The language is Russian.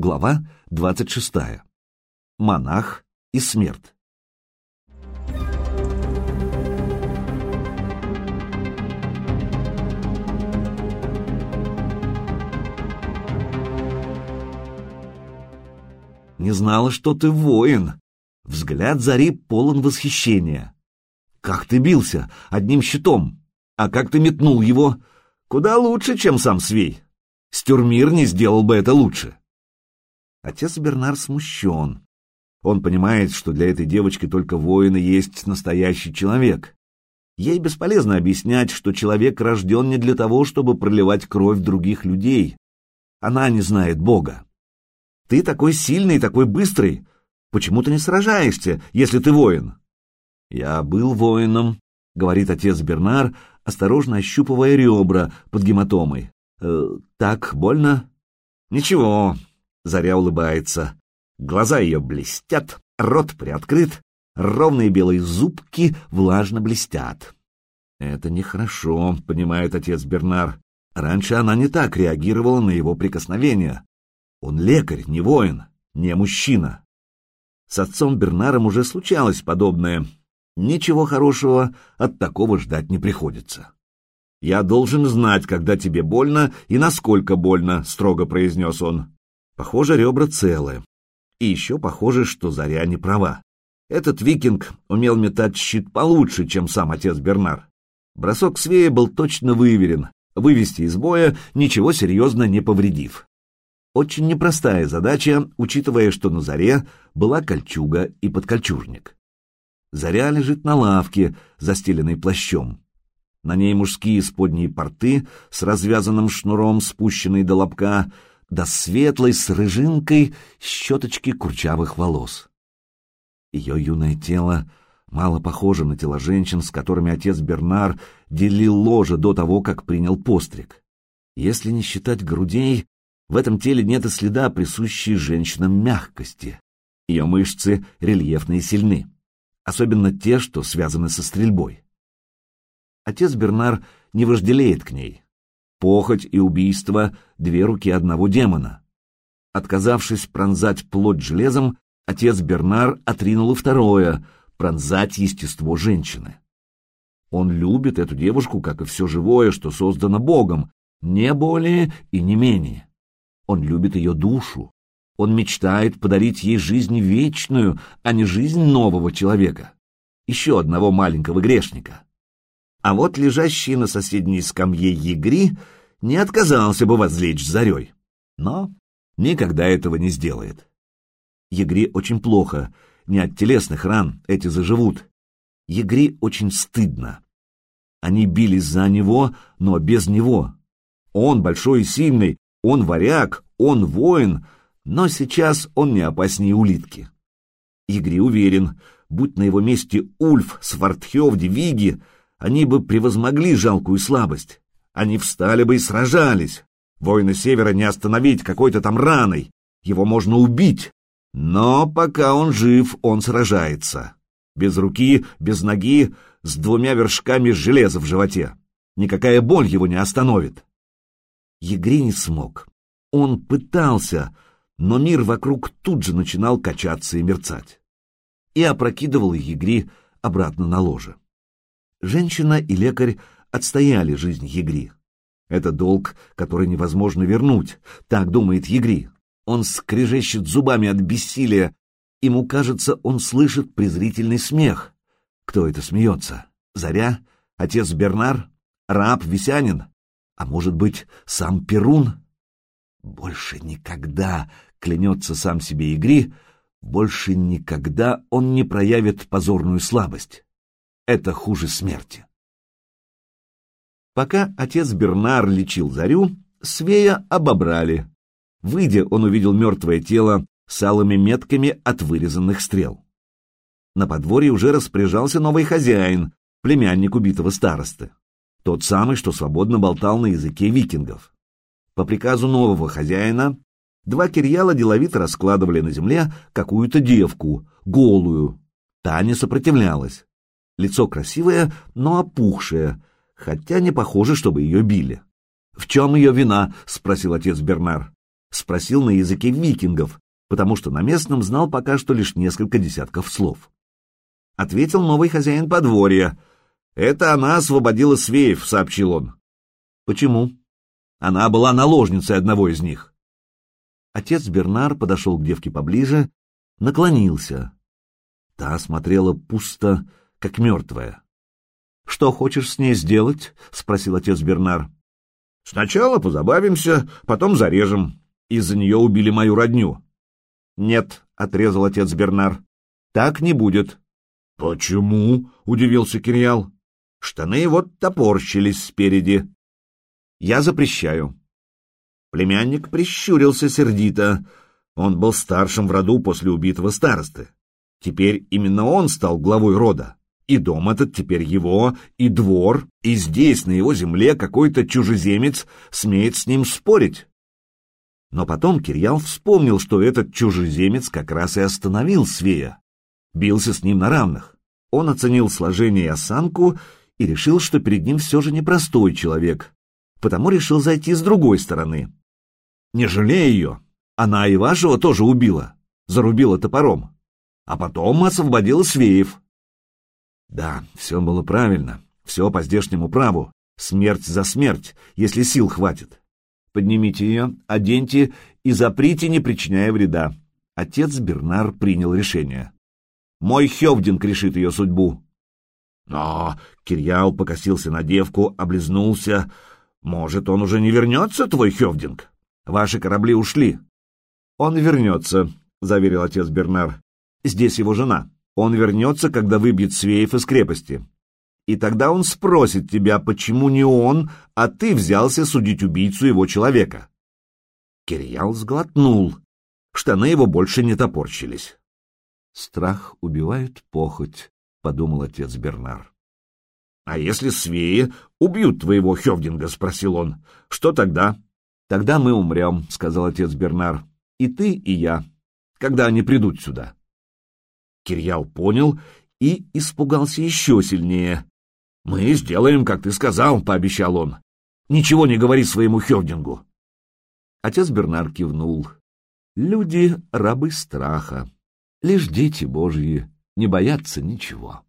Глава 26. Монах и смерть. Не знала, что ты воин. Взгляд Зари полон восхищения. Как ты бился? Одним щитом. А как ты метнул его? Куда лучше, чем сам Свей. Стюрмир не сделал бы это лучше. Отец Бернар смущен. Он понимает, что для этой девочки только воин и есть настоящий человек. Ей бесполезно объяснять, что человек рожден не для того, чтобы проливать кровь других людей. Она не знает Бога. Ты такой сильный, такой быстрый. Почему ты не сражаешься, если ты воин? Я был воином, говорит отец Бернар, осторожно ощупывая ребра под гематомой. Э, так больно? Ничего, Заря улыбается. Глаза ее блестят, рот приоткрыт, ровные белые зубки влажно блестят. Это нехорошо, понимает отец Бернар. Раньше она не так реагировала на его прикосновения. Он лекарь, не воин, не мужчина. С отцом Бернаром уже случалось подобное. Ничего хорошего от такого ждать не приходится. «Я должен знать, когда тебе больно и насколько больно», — строго произнес он. Похоже, ребра целы. И еще похоже, что Заря не права. Этот викинг умел метать щит получше, чем сам отец Бернар. Бросок свея был точно выверен, вывести из боя, ничего серьезно не повредив. Очень непростая задача, учитывая, что на Заре была кольчуга и подкольчужник. Заря лежит на лавке, застеленной плащом. На ней мужские сподние порты с развязанным шнуром, спущенные до лобка, до светлой с рыжинкой щеточки курчавых волос. Ее юное тело мало похоже на тело женщин, с которыми отец Бернар делил ложе до того, как принял постриг. Если не считать грудей, в этом теле нет и следа присущей женщинам мягкости. Ее мышцы рельефны и сильны, особенно те, что связаны со стрельбой. Отец Бернар не вожделеет к ней, Похоть и убийство — две руки одного демона. Отказавшись пронзать плоть железом, отец Бернар отринул и второе — пронзать естество женщины. Он любит эту девушку, как и все живое, что создано Богом, не более и не менее. Он любит ее душу. Он мечтает подарить ей жизнь вечную, а не жизнь нового человека. Еще одного маленького грешника. А вот лежащий на соседней скамье Егри не отказался бы возлечь зарей, но никогда этого не сделает. Егри очень плохо, не от телесных ран эти заживут. Егри очень стыдно. Они бились за него, но без него. Он большой и сильный, он варяг, он воин, но сейчас он не опаснее улитки. Егри уверен, будь на его месте Ульф, Свартхевди, Виги, они бы превозмогли жалкую слабость. Они встали бы и сражались. Воины Севера не остановить какой-то там раной. Его можно убить. Но пока он жив, он сражается. Без руки, без ноги, с двумя вершками железа в животе. Никакая боль его не остановит. Егри не смог. Он пытался, но мир вокруг тут же начинал качаться и мерцать. И опрокидывал Егри обратно на ложе. Женщина и лекарь отстояли жизнь Егри. Это долг, который невозможно вернуть, так думает Егри. Он скрежещет зубами от бессилия. Ему кажется, он слышит презрительный смех. Кто это смеется? Заря? Отец Бернар? Раб? Висянин? А может быть, сам Перун? Больше никогда, клянется сам себе Игри, больше никогда он не проявит позорную слабость. Это хуже смерти. Пока отец Бернар лечил Зарю, Свея обобрали. Выйдя, он увидел мертвое тело с алыми метками от вырезанных стрел. На подворье уже распоряжался новый хозяин, племянник убитого старосты. Тот самый, что свободно болтал на языке викингов. По приказу нового хозяина два кирьяла деловито раскладывали на земле какую-то девку, голую. Та не сопротивлялась. Лицо красивое, но опухшее, хотя не похоже, чтобы ее били. — В чем ее вина? — спросил отец Бернар. Спросил на языке викингов, потому что на местном знал пока что лишь несколько десятков слов. Ответил новый хозяин подворья. «Это она освободила Свеев», — сообщил он. «Почему?» «Она была наложницей одного из них». Отец Бернар подошел к девке поближе, наклонился. Та смотрела пусто, как мертвая. «Что хочешь с ней сделать?» — спросил отец Бернар. «Сначала позабавимся, потом зарежем. Из-за нее убили мою родню». «Нет», — отрезал отец Бернар, — «так не будет». «Почему?» — удивился Кирьял. «Штаны вот топорщились спереди». «Я запрещаю». Племянник прищурился сердито. Он был старшим в роду после убитого старосты. Теперь именно он стал главой рода. И дом этот теперь его, и двор, и здесь, на его земле, какой-то чужеземец смеет с ним спорить. Но потом Кирьял вспомнил, что этот чужеземец как раз и остановил Свея. Бился с ним на равных. Он оценил сложение и осанку и решил, что перед ним все же непростой человек, потому решил зайти с другой стороны. Не жалея ее, она и вашего тоже убила, зарубила топором, а потом освободила Свеев. Да, все было правильно, все по здешнему праву, смерть за смерть, если сил хватит. Поднимите ее, оденьте и заприте, не причиняя вреда. Отец Бернар принял решение. Мой Хевдинг решит ее судьбу. Но Кирьял покосился на девку, облизнулся. Может, он уже не вернется, твой Хевдинг? Ваши корабли ушли. Он вернется, — заверил отец Бернар. Здесь его жена. Он вернется, когда выбьет Свеев из крепости. И тогда он спросит тебя, почему не он, а ты взялся судить убийцу его человека. Кирьял сглотнул. Штаны его больше не топорщились. Страх убивает похоть, — подумал отец Бернар. — А если свеи убьют твоего Хевдинга? — спросил он. — Что тогда? — Тогда мы умрем, — сказал отец Бернар. — И ты, и я, когда они придут сюда. Кирьял понял и испугался еще сильнее. — Мы сделаем, как ты сказал, — пообещал он. — Ничего не говори своему Хевдингу. Отец Бернар кивнул. Люди — рабы страха. Лишь дети Божьи не боятся ничего.